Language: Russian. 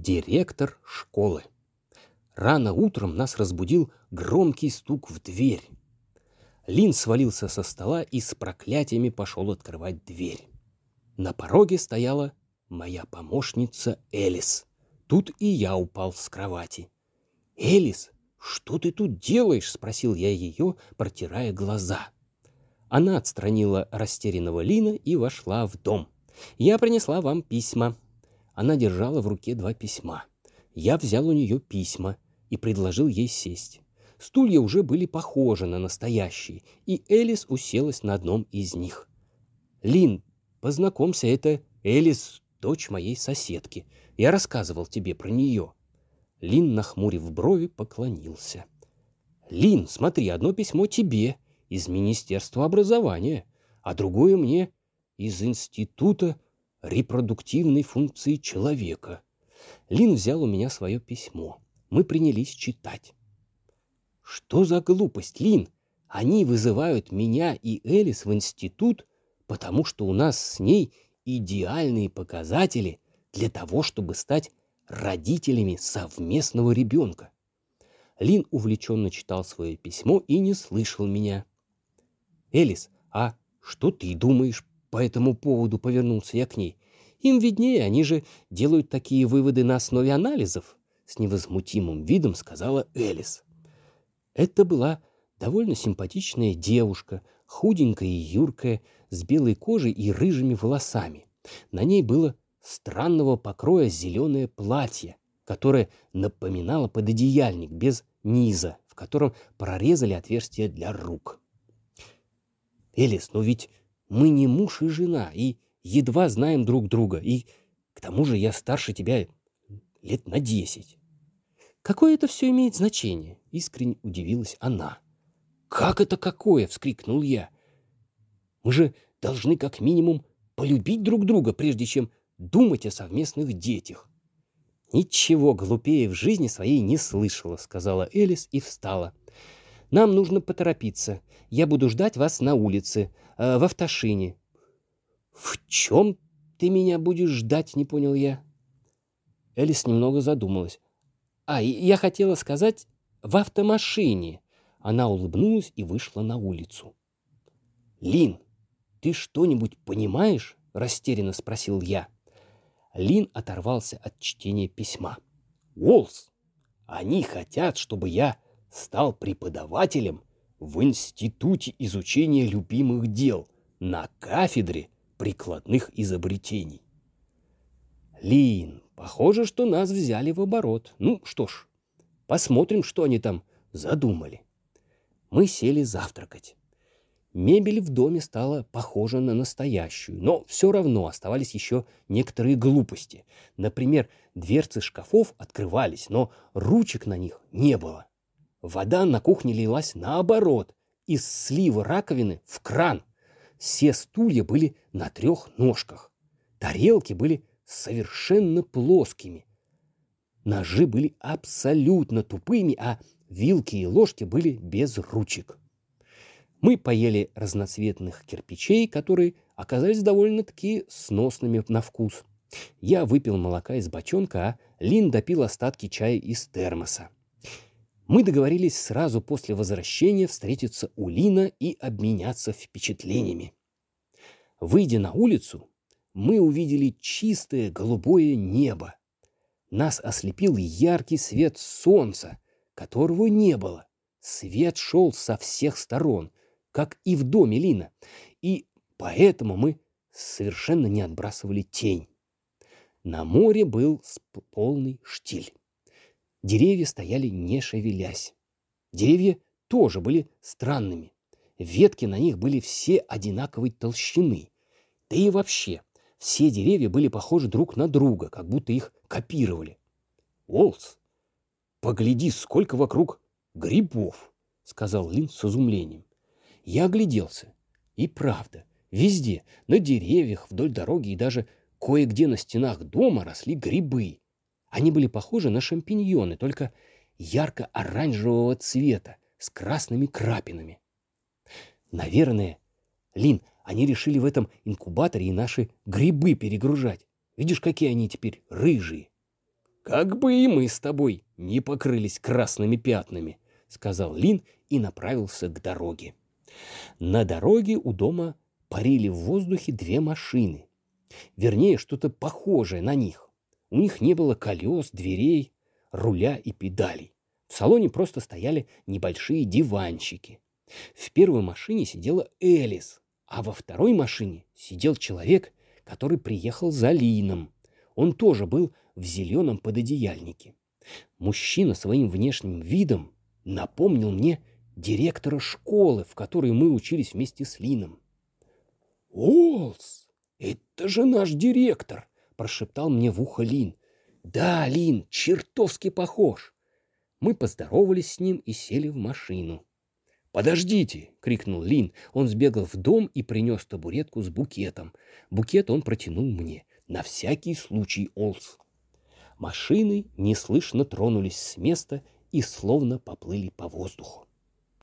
Директор школы. Рано утром нас разбудил громкий стук в дверь. Лин свалился со стола и с проклятиями пошел открывать дверь. На пороге стояла моя помощница Элис. Тут и я упал с кровати. «Элис, что ты тут делаешь?» — спросил я ее, протирая глаза. Она отстранила растерянного Лина и вошла в дом. «Я принесла вам письма». Она держала в руке два письма. Я взял у нее письма и предложил ей сесть. Стулья уже были похожи на настоящие, и Элис уселась на одном из них. «Лин, познакомься, это Элис, дочь моей соседки. Я рассказывал тебе про нее». Лин, нахмурив брови, поклонился. «Лин, смотри, одно письмо тебе из Министерства образования, а другое мне из Института репродуктивной функции человека. Лин взял у меня свое письмо. Мы принялись читать. Что за глупость, Лин? Они вызывают меня и Элис в институт, потому что у нас с ней идеальные показатели для того, чтобы стать родителями совместного ребенка. Лин увлеченно читал свое письмо и не слышал меня. «Элис, а что ты думаешь по этому поводу повернулся я к ней. Им виднее, они же делают такие выводы на основе анализов, с невозмутимым видом сказала Элис. Это была довольно симпатичная девушка, худенькая и юркая, с белой кожей и рыжими волосами. На ней было странного покроя зеленое платье, которое напоминало пододеяльник без низа, в котором прорезали отверстия для рук. «Элис, но ведь мы не муж и жена, и едва знаем друг друга, и к тому же я старше тебя лет на десять. Какое это все имеет значение? Искренне удивилась она. Как это какое? Вскрикнул я. Мы же должны как минимум полюбить друг друга, прежде чем думать о совместных детях. Ничего глупее в жизни своей не слышала, сказала Элис и встала. Нам нужно поторопиться. Я буду ждать вас на улице, э, в автошине. В чем ты меня будешь ждать, не понял я. Элис немного задумалась. А, я хотела сказать, в автомашине. Она улыбнулась и вышла на улицу. Лин, ты что-нибудь понимаешь? Растерянно спросил я. Лин оторвался от чтения письма. Уолс, они хотят, чтобы я стал преподавателем в Институте изучения любимых дел на кафедре прикладных изобретений. Лин, похоже, что нас взяли в оборот. Ну что ж, посмотрим, что они там задумали. Мы сели завтракать. Мебель в доме стала похожа на настоящую, но все равно оставались еще некоторые глупости. Например, дверцы шкафов открывались, но ручек на них не было. Вода на кухне лилась наоборот, из слива раковины в кран. Все стулья были на трех ножках. Тарелки были совершенно плоскими. Ножи были абсолютно тупыми, а вилки и ложки были без ручек. Мы поели разноцветных кирпичей, которые оказались довольно-таки сносными на вкус. Я выпил молока из бочонка, а Лин допил остатки чая из термоса. Мы договорились сразу после возвращения встретиться у Лина и обменяться впечатлениями. Выйдя на улицу, мы увидели чистое голубое небо. Нас ослепил яркий свет солнца, которого не было. Свет шел со всех сторон, как и в доме Лина, и поэтому мы совершенно не отбрасывали тень. На море был полный штиль. Деревья стояли не шевелясь. Деревья тоже были странными. Ветки на них были все одинаковой толщины. Да и вообще, все деревья были похожи друг на друга, как будто их копировали. «Олс, погляди, сколько вокруг грибов!» — сказал Лин с изумлением. Я огляделся. И правда, везде, на деревьях, вдоль дороги и даже кое-где на стенах дома росли грибы. Они были похожи на шампиньоны, только ярко-оранжевого цвета, с красными крапинами. Наверное, Лин, они решили в этом инкубаторе и наши грибы перегружать. Видишь, какие они теперь рыжие. Как бы и мы с тобой не покрылись красными пятнами, сказал Лин и направился к дороге. На дороге у дома парили в воздухе две машины. Вернее, что-то похожее на них. У них не было колес, дверей, руля и педалей. В салоне просто стояли небольшие диванчики. В первой машине сидела Элис, а во второй машине сидел человек, который приехал за Лином. Он тоже был в зеленом пододеяльнике. Мужчина своим внешним видом напомнил мне директора школы, в которой мы учились вместе с Лином. «Олс, это же наш директор!» — прошептал мне в ухо Лин. «Да, Лин, чертовски похож!» Мы поздоровались с ним и сели в машину. «Подождите!» — крикнул Лин. Он сбегал в дом и принес табуретку с букетом. Букет он протянул мне. На всякий случай, Олс. Машины неслышно тронулись с места и словно поплыли по воздуху.